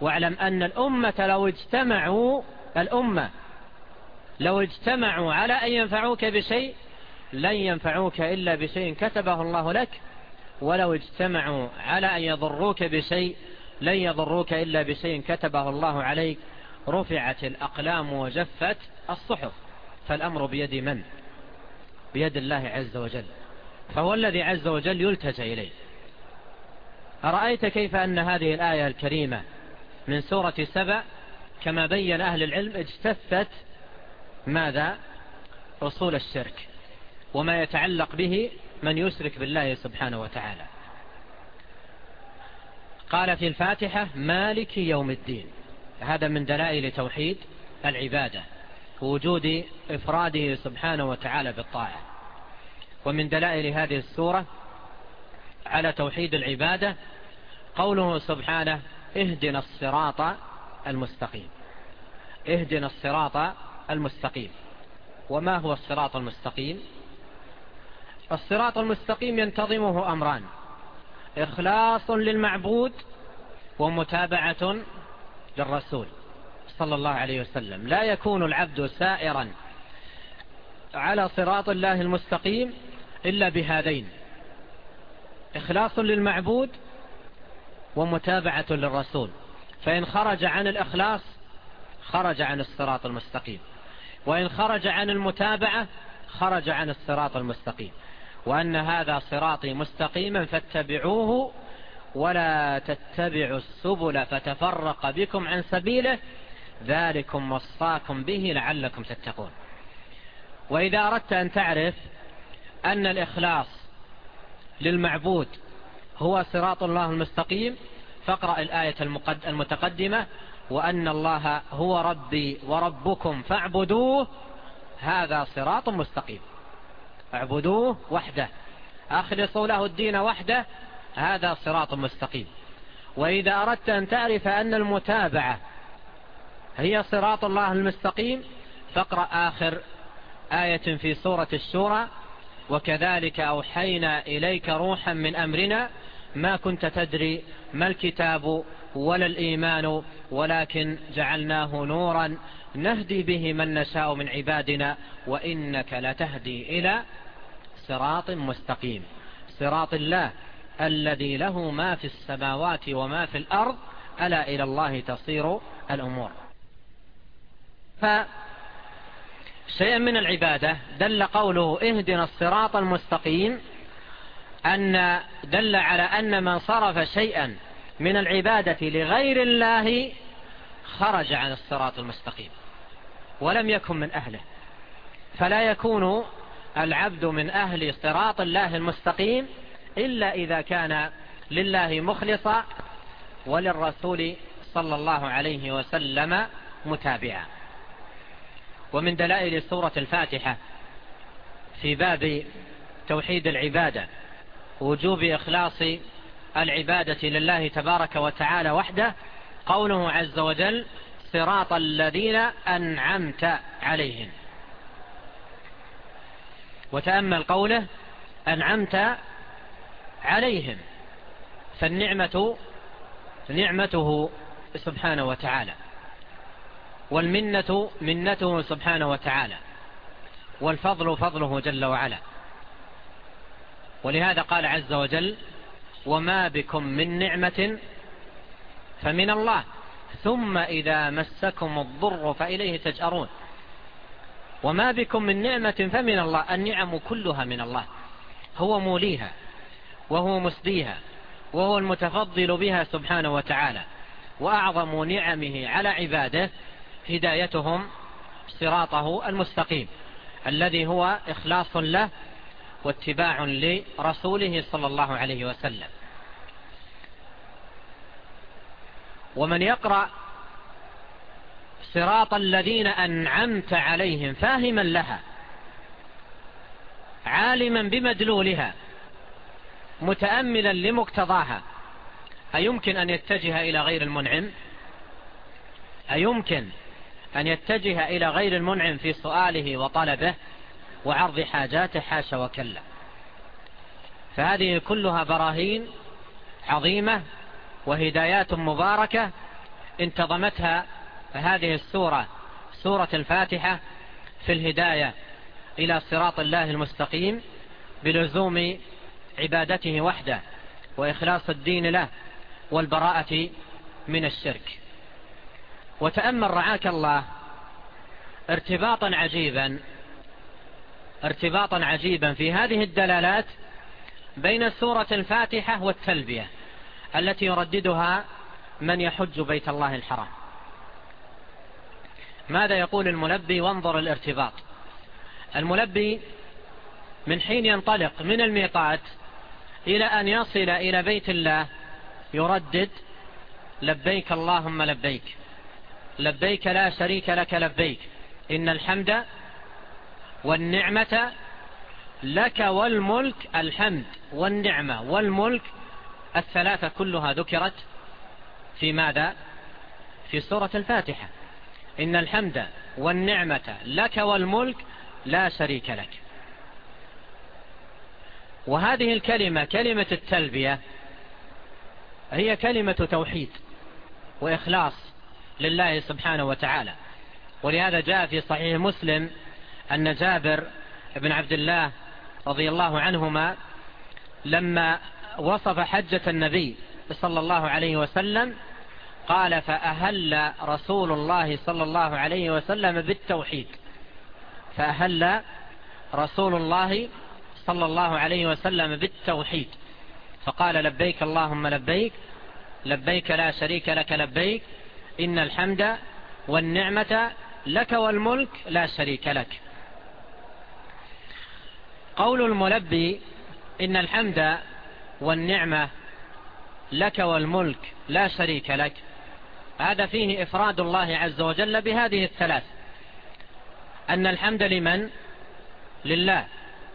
واعلم أن الأمة لو اجتمعوا الأمة لو اجتمعوا على أن ينفعوك بشيء لن ينفعوك إلا بشيء كتبه الله لك. ولو اجتمعوا على أن يضروك بشيء لن يضروك إلا بشيء كتبه الله عليك. رفعت الأقلام وجفت الصحف. فالأمر بيد من؟ بيد الله عز وجل. فهو الذي عز وجل يلتج إليه. أرأيت كيف أن هذه الآية الكريمة من سورة سبأ كما بين أهل العلم اجتثت ماذا؟ أصول الشرك. وما يتعلق به من يشرك بالله سبحانه وتعالى. قال في الفاتحة مالك يوم الدين. هذا من دلائل توحيد العبادة ووجود إفراده سبحانه وتعالى بالطاعة. ومن دلائل هذه السورة على توحيد العبادة قوله سبحانه اهدنا الصراط المستقيم. اهدنا الصراط المستقيم. وما هو الصراط المستقيم؟ الصراط المستقيم ينتظمه أمران. إخلاص للمعبود ومتابعة للرسول صلى الله عليه وسلم. لا يكون العبد سائرا على صراط الله المستقيم إلا بهذين إخلاص للمعبود ومتابعة للرسول. فإن خرج عن الإخلاص خرج عن الصراط المستقيم وإن خرج عن المتابعة خرج عن الصراط المستقيم. وأن هذا صراطي مستقيما فاتبعوه ولا تتبعوا السبل فتفرق بكم عن سبيله ذلكم وصاكم به لعلكم تتقون. وإذا أردت أن تعرف أن الإخلاص للمعبود هو صراط الله المستقيم فاقرأ الآية المتقدمة وأن الله هو ربي وربكم فاعبدوه هذا صراط مستقيم. اعبدوه وحده. أخلصوا له الدين وحده. هذا صراط مستقيم. وإذا أردت أن تعرف أن المتابعة هي صراط الله المستقيم فاقرأ آخر آية في سورة الشورى وكذلك أوحينا إليك روحا من أمرنا ما كنت تدري ما الكتاب ولا الإيمان ولكن جعلناه نورا نهدي به من نشاء من عبادنا وإنك لتهدي إلى صراط مستقيم. صراط الله الذي له ما في السماوات وما في الأرض ألا إلى الله تصير الأمور. فشيئا من العبادة دل قوله اهدنا الصراط المستقيم أن دل على أن من صرف شيئا من العبادة لغير الله خرج عن الصراط المستقيم. ولم يكن من أهله. فلا يكون العبد من أهل صراط الله المستقيم إلا إذا كان لله مخلصا وللرسول صلى الله عليه وسلم متابعا. ومن دلائل سورة الفاتحة في باب توحيد العبادة وجوب إخلاص العبادة لله تبارك وتعالى وحده قوله عز وجل صراط الذين أنعمت عليهم. وتأمل قوله أنعمت عليهم. فالنعمة نعمته سبحانه وتعالى. والمنة منته سبحانه وتعالى. والفضل فضله جل وعلا. ولهذا قال عز وجل وما بكم من نعمة فمن الله. ثم إذا مسكم الضر فإليه تجأرون. وما بكم من نعمة فمن الله النعم كلها من الله. هو موليها وهو مسديها وهو المتفضل بها سبحانه وتعالى. وأعظم نعمه على عباده هدايتهم صراطه المستقيم الذي هو إخلاص له واتباع لرسوله صلى الله عليه وسلم. ومن يقرأ صراط الذين أنعمت عليهم فاهما لها عالما بمدلولها متأملا لمقتضاها أيمكن أن يتجه إلى غير المنعم؟ أيمكن أن يتجه إلى غير المنعم في سؤاله وطلبه وعرض حاجاته حاش وكلا؟ فهذه كلها براهين عظيمة وهدايات مباركة انتظمتها هذه السورة سورة الفاتحة في الهداية إلى صراط الله المستقيم بلزوم عبادته وحده وإخلاص الدين له والبراءة من الشرك. وتأمل رعاك الله ارتباطا عجيبا ارتباطا عجيبا في هذه الدلالات بين سورة الفاتحة والتلبية. التي يرددها من يحج بيت الله الحرام. ماذا يقول الملبي؟ وانظر الارتباط. الملبي من حين ينطلق من الميقات إلى أن يصل إلى بيت الله يردد لبيك اللهم لبيك. لبيك لا شريك لك لبيك. إن الحمد والنعمة لك والملك الحمد والنعمة والملك الثلاثة كلها ذكرت في ماذا؟ في سورة الفاتحة. إن الحمد والنعمة لك والملك لا شريك لك. وهذه الكلمة كلمة التلبية هي كلمة توحيد وإخلاص لله سبحانه وتعالى. ولهذا جاء في صحيح مسلم أن جابر بن عبد الله رضي الله عنهما لما وصف حجة النبي صلى الله عليه وسلم قال فأهل رسول الله صلى الله عليه وسلم بالتوحيد. فأهل رسول الله صلى الله عليه وسلم بالتوحيد. فقال لبيك اللهم لبيك لبيك لا شريك لك لبيك إن الحمد والنعمة لك والملك لا شريك لك. قول الملبي إن الحمد والنعمة لك والملك لا شريك لك. هذا فيه إفراد الله عز وجل بهذه الثلاث. أن الحمد لمن؟ لله.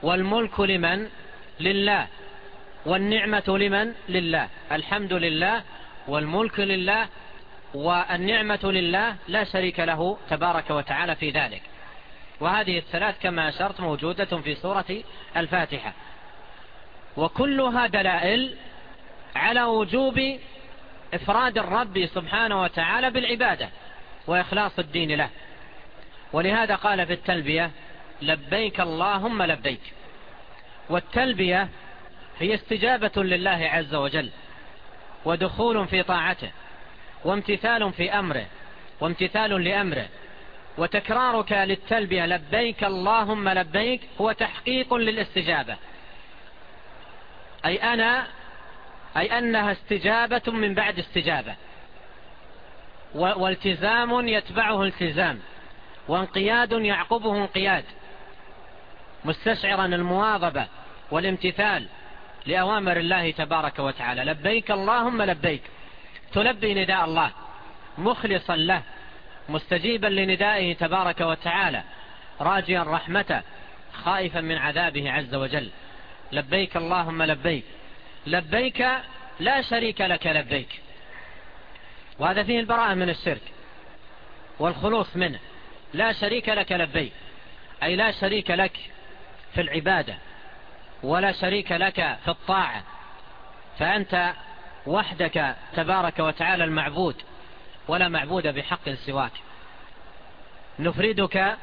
والملك لمن؟ لله. والنعمة لمن؟ لله. الحمد لله. والملك لله. والنعمة لله لا شريك له تبارك وتعالى في ذلك. وهذه الثلاث كما أشرت موجودة في سورة الفاتحة. وكلها دلائل على وجوب إفراد الرب سبحانه وتعالى بالعبادة وإخلاص الدين له. ولهذا قال في التلبية لبيك اللهم لبيك. والتلبية هي استجابة لله عز وجل ودخول في طاعته وامتثال في أمره وامتثال لأمره وتكرارك للتلبية لبيك اللهم لبيك هو تحقيق للاستجابة. أي, أنا أي أنها استجابة من بعد استجابة. والتزام يتبعه التزام وانقياد يعقبه انقياد. مستشعرا المواظبة والامتثال لأوامر الله تبارك وتعالى. لبيك اللهم لبيك. تلبي نداء الله. مخلصا له. مستجيبا لندائه تبارك وتعالى. راجيا رحمته. خائفا من عذابه عز وجل. لبيك اللهم لبيك. لبيك لا شريك لك لبيك. وهذا فيه البراءة من الشرك والخلوص منه. لا شريك لك لبيك. أي لا شريك لك في العبادة ولا شريك لك في الطاعة. فأنت وحدك تبارك وتعالى المعبود ولا معبود بحق سواك. نفردك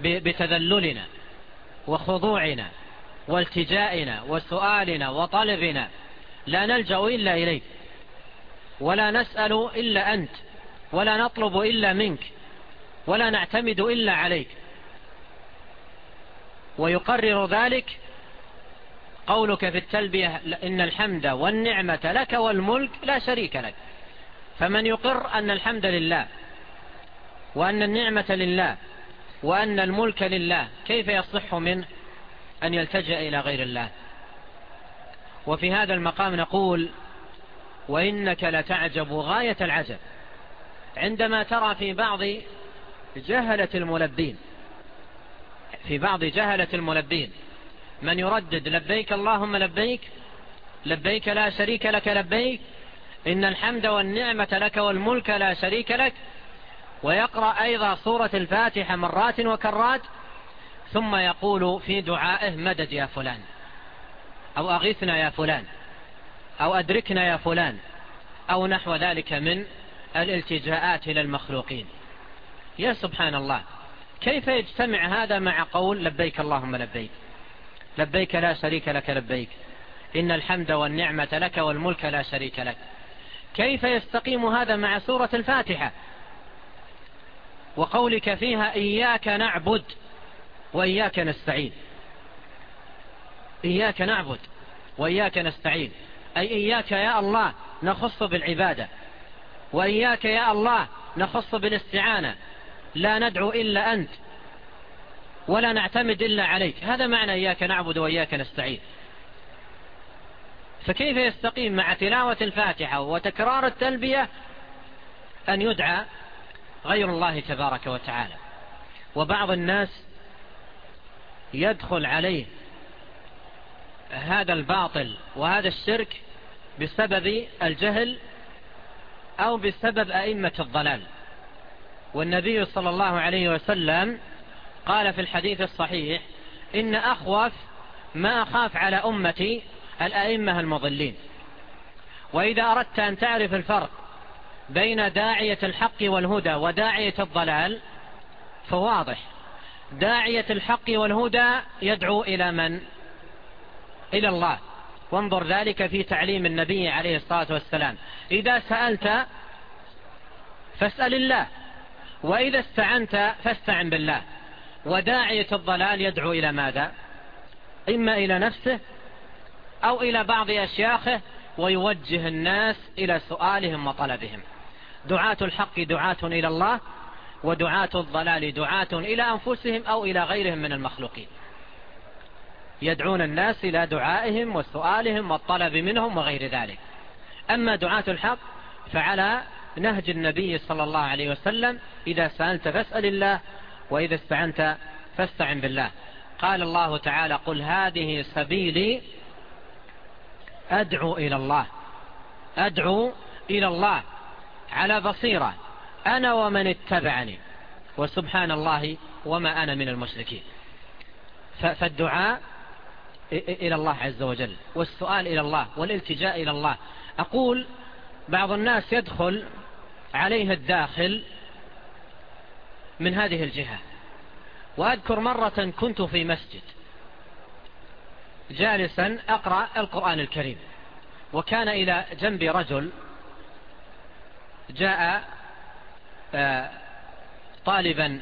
بتذللنا وخضوعنا. والتجائنا وسؤالنا وطلبنا. لا نلجأ إلا إليك. ولا نسأل إلا أنت. ولا نطلب إلا منك. ولا نعتمد إلا عليك. ويقرر ذلك قولك في التلبية إن الحمد والنعمة لك والملك لا شريك لك. فمن يقر أن الحمد لله وأن النعمة لله وأن الملك لله كيف يصح منه أن يلتجأ إلى غير الله. وفي هذا المقام نقول وإنك لتعجب غاية العجب. عندما ترى في بعض جهلة الملبين في بعض جهلة الملبين من يردد لبيك اللهم لبيك لبيك لا شريك لك لبيك إن الحمد والنعمة لك والملك لا شريك لك ويقرأ أيضا صورة الفاتحة مرات وكرات ثم يقول في دعائه مدد يا فلان. أو أغيثنا يا فلان. أو أدركنا يا فلان. أو نحو ذلك من الالتجاءات إلى المخلوقين. يا سبحان الله كيف يجتمع هذا مع قول لبيك اللهم لبيك لبيك لا شريك لك لبيك إن الحمد والنعمة لك والملك لا شريك لك كيف يستقيم هذا مع سورة الفاتحة؟ وقولك فيها إياك نعبد وإياك نستعين. إياك نعبد وإياك نستعين. أي إياك يا الله نخص بالعبادة. وإياك يا الله نخص بالاستعانة. لا ندعو إلا أنت. ولا نعتمد إلا عليك. هذا معنى إياك نعبد وإياك نستعين. فكيف يستقيم مع تلاوة الفاتحة وتكرار التلبية أن يدعى غير الله تبارك وتعالى؟ وبعض الناس يدخل عليه هذا الباطل وهذا الشرك بسبب الجهل أو بسبب أئمة الضلال. والنبي صلى الله عليه وسلم قال في الحديث الصحيح إن أخوف ما أخاف على أمتي الأئمة المضلين. وإذا أردت أن تعرف الفرق بين داعية الحق والهدى وداعية الضلال فواضح. داعية الحق والهدى يدعو إلى من؟ إلى الله. وانظر ذلك في تعليم النبي عليه الصلاة والسلام. إذا سألت فاسأل الله. وإذا استعنت فاستعن بالله. وداعية الضلال يدعو إلى ماذا؟ إما إلى نفسه أو إلى بعض أشياخه ويوجه الناس إلى سؤالهم وطلبهم. دعاة الحق دعاة إلى الله. ودعاة الضلال دعاة إلى أنفسهم أو إلى غيرهم من المخلوقين. يدعون الناس إلى دعائهم وسؤالهم والطلب منهم وغير ذلك. أما دعاة الحق فعلى نهج النبي صلى الله عليه وسلم إذا سألت فاسأل الله وإذا استعنت فاستعن بالله. قال الله تعالى قل هذه سبيلي أدعو إلى الله. أدعو إلى الله على بصيرة. أنا ومن اتبعني وسبحان الله وما أنا من المشركين. فالدعاء إلى الله عز وجل والسؤال إلى الله والالتجاء إلى الله. أقول بعض الناس يدخل عليه الداخل من هذه الجهة. وأذكر مرة كنت في مسجد جالسا أقرأ القرآن الكريم وكان إلى جنبي رجل جاء طالبا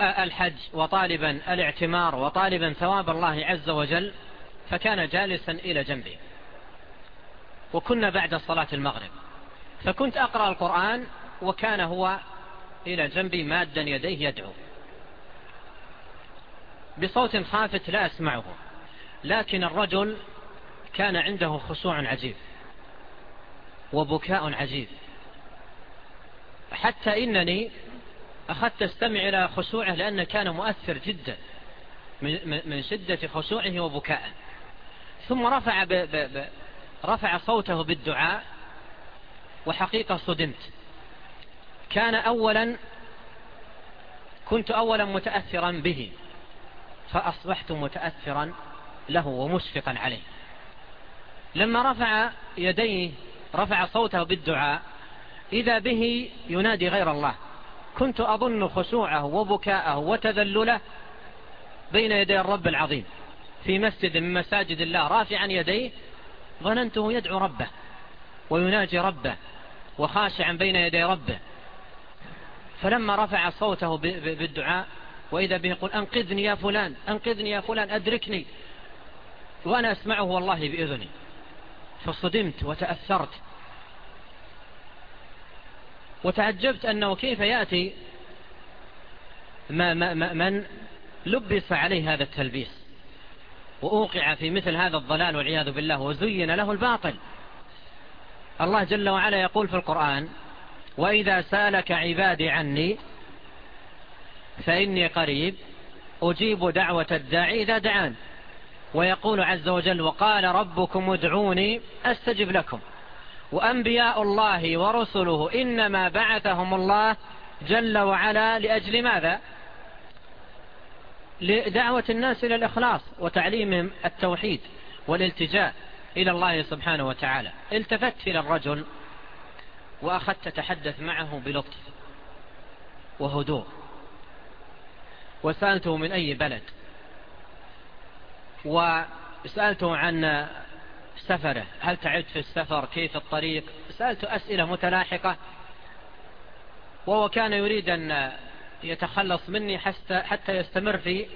آه، الحج وطالبا الاعتمار وطالبا ثواب الله عز وجل فكان جالسا إلى جنبي وكنا بعد صلاة المغرب. فكنت أقرأ القرآن وكان هو إلى جنبي مادا يديه يدعو. بصوت خافت لا أسمعه. لكن الرجل كان عنده خشوع عجيب وبكاء عجيب. حتى إنني أخذت استمع إلى خشوعه لأنه كان مؤثر جدا من شدة خشوعه وبكاء ثم رفع, ب ب ب رفع صوته بالدعاء وحقيقة صدمت. كان أولا كنت أولا متأثرا به فأصبحت متأثرا له ومشفقا عليه. لما رفع يديه رفع صوته بالدعاء إذا به ينادي غير الله. كنت أظن خشوعه وبكاءه وتذلله بين يدي الرب العظيم. في مسجد من مساجد الله رافعا يديه ظننته يدعو ربه ويناجي ربه وخاشعا بين يدي ربه. فلما رفع صوته بالدعاء وإذا به يقول أنقذني يا فلان أنقذني يا فلان أدركني. وأنا أسمعه والله بإذني. فصدمت وتأثرت. وتعجبت أنه كيف يأتي ما ما ما من لبس عليه هذا التلبيس وأوقع في مثل هذا الضلال والعياذ بالله وزين له الباطل. الله جل وعلا يقول في القرآن وإذا سألك عبادي عني فإني قريب أجيب دعوة الداعي إذا دعان. ويقول عز وجل وقال ربكم ادعوني أستجب لكم. وأنبياء الله ورسله إنما بعثهم الله جل وعلا لأجل ماذا؟ لدعوة الناس إلى الإخلاص وتعليمهم التوحيد والالتجاء إلى الله سبحانه وتعالى. التفت إلى الرجل وأخذت تحدث معه بلطف وهدوء وسألته من أي بلد وسألته عن سفره. هل تعبت في السفر؟ كيف الطريق؟ سألت أسئلة متلاحقة. وهو كان يريد أن يتخلص مني حتى يستمر في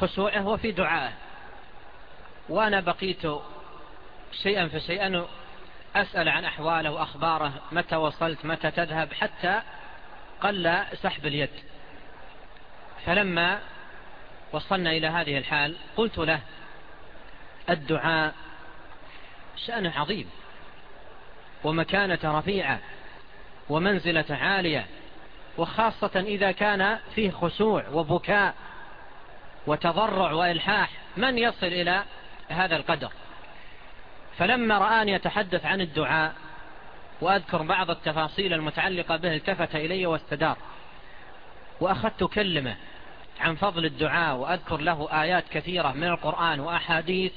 خشوعه وفي دعائه. وأنا بقيت شيئا فشيئا أسأل عن أحواله وأخباره. متى وصلت؟ متى تذهب؟ حتى قل سحب اليد. فلما وصلنا إلى هذه الحال قلت له الدعاء شأنه عظيم ومكانة رفيعة ومنزلة عالية وخاصة إذا كان فيه خشوع وبكاء وتضرع وإلحاح من يصل إلى هذا القدر؟ فلما رآني يتحدث عن الدعاء وأذكر بعض التفاصيل المتعلقة به التفت إلي واستدار وأخذت كلمة عن فضل الدعاء وأذكر له آيات كثيرة من القرآن وأحاديث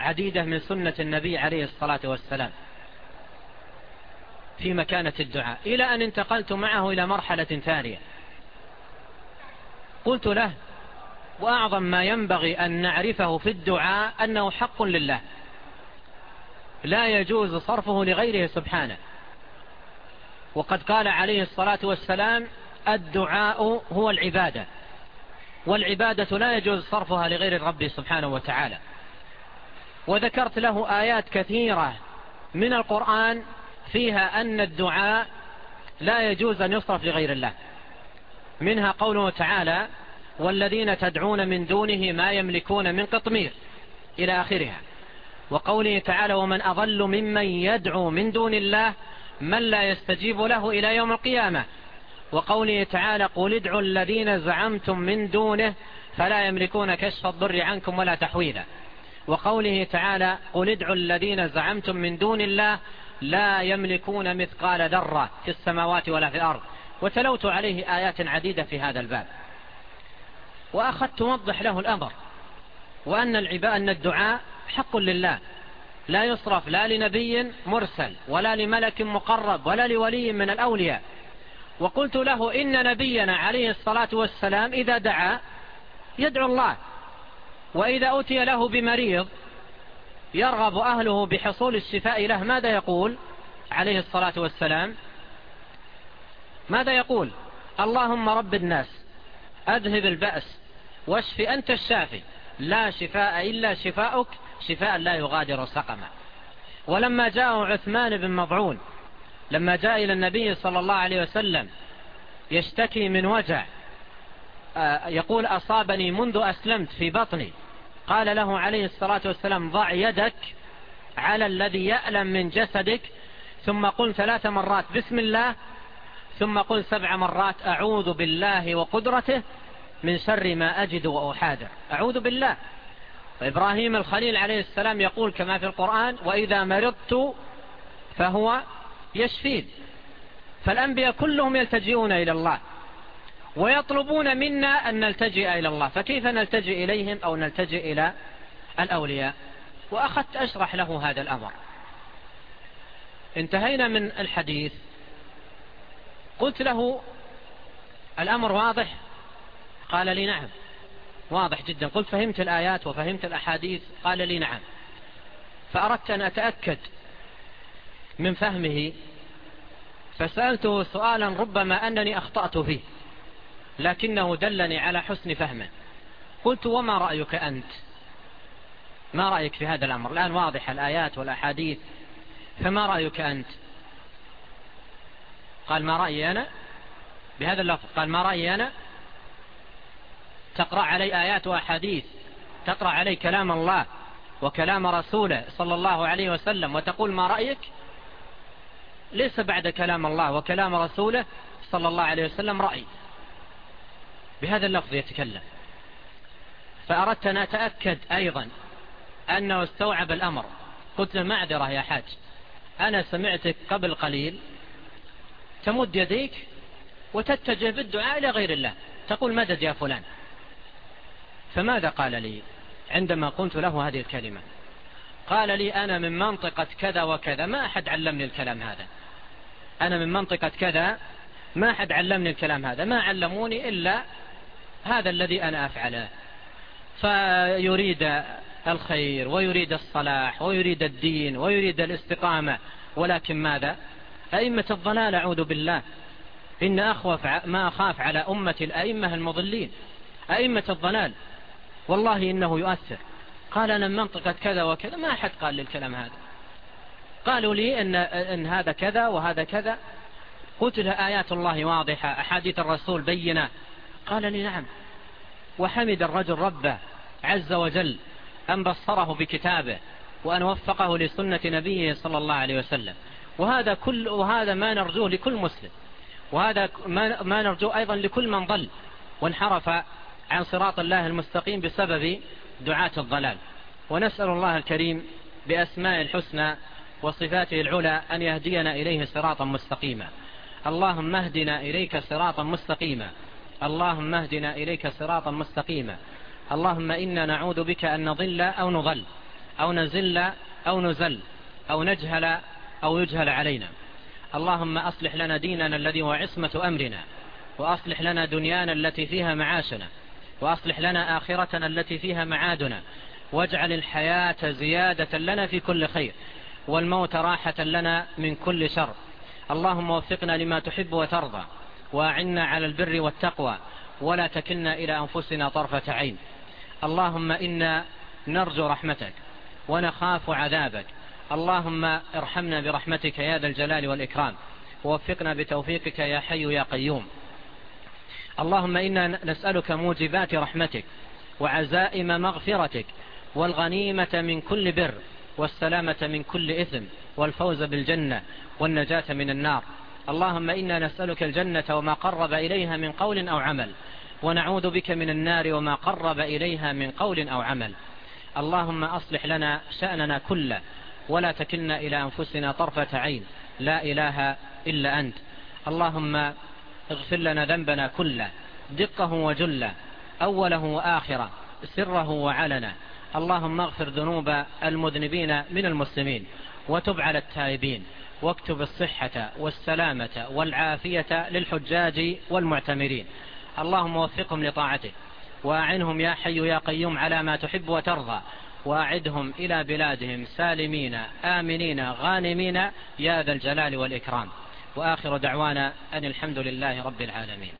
عديدة من سنة النبي عليه الصلاة والسلام في مكانة الدعاء. إلى أن انتقلت معه إلى مرحلة ثانية. قلت له وأعظم ما ينبغي أن نعرفه في الدعاء أنه حق لله. لا يجوز صرفه لغيره سبحانه. وقد قال عليه الصلاة والسلام الدعاء هو العبادة. والعبادة لا يجوز صرفها لغير الرب سبحانه وتعالى. وذكرت له آيات كثيرة من القرآن فيها أن الدعاء لا يجوز أن يصرف لغير الله. منها قوله تعالى والذين تدعون من دونه ما يملكون من قطمير إلى آخرها. وقوله تعالى ومن أضل ممن يدعو من دون الله من لا يستجيب له إلى يوم القيامة وقوله تعالى قل ادعوا الذين زعمتم من دونه فلا يملكون كشف الضر عنكم ولا تحويلا وقوله تعالى قل ادعوا الذين زعمتم من دون الله لا يملكون مثقال ذرة في السماوات ولا في الأرض وتلوت عليه آيات عديدة في هذا الباب. وأخذت وضح له الأمر وأن العباء أن الدعاء حق لله. لا يصرف لا لنبي مرسل ولا لملك مقرب ولا لولي من الأولياء. وقلت له إن نبينا عليه الصلاة والسلام إذا دعا يدعو الله. وإذا أتي له بمريض يرغب أهله بحصول الشفاء له ماذا يقول؟ عليه الصلاة والسلام. ماذا يقول؟ اللهم رب الناس أذهب البأس واشف أنت الشافي. لا شفاء إلا شفاءك شفاء لا يغادر سقما. ولما جاء عثمان بن مضعون لما جاء إلى النبي صلى الله عليه وسلم يشتكي من وجع آه، يقول أصابني منذ أسلمت في بطني. قال له عليه الصلاة والسلام ضع يدك على الذي يألم من جسدك. ثم قل ثلاث مرات بسم الله. ثم قل سبع مرات أعوذ بالله وقدرته من شر ما أجد وأحاذر. أعوذ بالله. وإبراهيم الخليل عليه السلام يقول كما في القرآن وإذا مرضت فهو يشفين. فالأنبياء كلهم يلتجئون إلى الله. ويطلبون منا أن نلتجئ إلى الله. فكيف نلتجئ إليهم أو نلتجئ إلى الأولياء؟ وأخذت أشرح له هذا الأمر. انتهينا من الحديث. قلت له الأمر واضح؟ قال لي نعم. واضح جدا. قلت فهمت الآيات وفهمت الأحاديث؟ قال لي نعم. فأردت أن أتأكد من فهمه فسألته سؤالا ربما أنني أخطأت فيه. لكنه دلني على حسن فهمه. قلت وما رأيك أنت؟ ما رأيك في هذا الأمر؟ الآن واضح الآيات والأحاديث. فما رأيك أنت؟ قال ما رأيي أنا؟ بهذا اللفظ. قال ما رأيي أنا؟ تقرأ علي آيات وأحاديث. تقرأ علي كلام الله وكلام رسوله صلى الله عليه وسلم وتقول ما رأيك؟ ليس بعد كلام الله وكلام رسوله صلى الله عليه وسلم رأي. بهذا اللفظ يتكلم. فأردت أن أتأكد أيضا أنه استوعب الأمر. قلت له معذرة يا حاج أنا سمعتك قبل قليل تمد يديك وتتجه بالدعاء إلى غير الله. تقول مدد يا فلان؟ فماذا قال لي؟ عندما قلت له هذه الكلمة. قال لي أنا من منطقة كذا وكذا ما أحد علمني الكلام هذا. أنا من منطقة كذا ما أحد علمني الكلام هذا ما علموني إلا هذا الذي أنا أفعله. فيريد الخير ويريد الصلاح ويريد الدين ويريد الاستقامة. ولكن ماذا؟ أئمة الضلال أعوذ بالله. إن أخوف ما أخاف على أمة الأئمة المضلين. أئمة الضلال. والله إنه يؤثر. قال أنا من منطقة كذا وكذا. ما أحد قال للكلام هذا. قالوا لي إن, إن هذا كذا وهذا كذا. قلت لها آيات الله واضحة أحاديث الرسول بينة. قال لي نعم. وحمد الرجل ربه عز وجل أن بصره بكتابه وأن وفقه لسنة نبيه صلى الله عليه وسلم. وهذا, كل وهذا ما نرجوه لكل مسلم. وهذا ما نرجوه أيضا لكل من ضل وانحرف عن صراط الله المستقيم بسبب دعاة الضلال. ونسأل الله الكريم بأسماء الحسنى وصفاته العلى أن يهدينا إليه صراطا مستقيما. اللهم اهدنا إليك صراطا مستقيما. اللهم اهدنا إليك صراطا مستقيما. اللهم إنا نعوذ بك أن نضل أو نضل أو نزل أو نزل أو نجهل أو يجهل علينا. اللهم أصلح لنا ديننا الذي هو عصمة أمرنا وأصلح لنا دنيانا التي فيها معاشنا وأصلح لنا آخرتنا التي فيها معادنا واجعل الحياة زيادة لنا في كل خير والموت راحة لنا من كل شر. اللهم وفقنا لما تحب وترضى. وأعنا على البر والتقوى ولا تكلنا إلى أنفسنا طرفة عين. اللهم إنا نرجو رحمتك ونخاف عذابك. اللهم ارحمنا برحمتك يا ذا الجلال والإكرام. ووفقنا بتوفيقك يا حي يا قيوم. اللهم إنا نسألك موجبات رحمتك وعزائم مغفرتك والغنيمة من كل بر والسلامة من كل إثم والفوز بالجنة والنجاة من النار. اللهم إنا نسألك الجنة وما قرب إليها من قول أو عمل ونعوذ بك من النار وما قرب إليها من قول أو عمل. اللهم أصلح لنا شأننا كله ولا تكلنا إلى أنفسنا طرفة عين. لا إله إلا أنت. اللهم اغفر لنا ذنبنا كله دقه وجله أوله وآخره سره وعلنا اللهم اغفر ذنوب المذنبين من المسلمين وتب على التائبين. واكتب الصحة والسلامة والعافية للحجاج والمعتمرين. اللهم وفقهم لطاعته. وأعنهم يا حي يا قيوم على ما تحب وترضى. وأعدهم إلى بلادهم سالمين آمنين غانمين يا ذا الجلال والإكرام. وآخر دعوانا أن الحمد لله رب العالمين.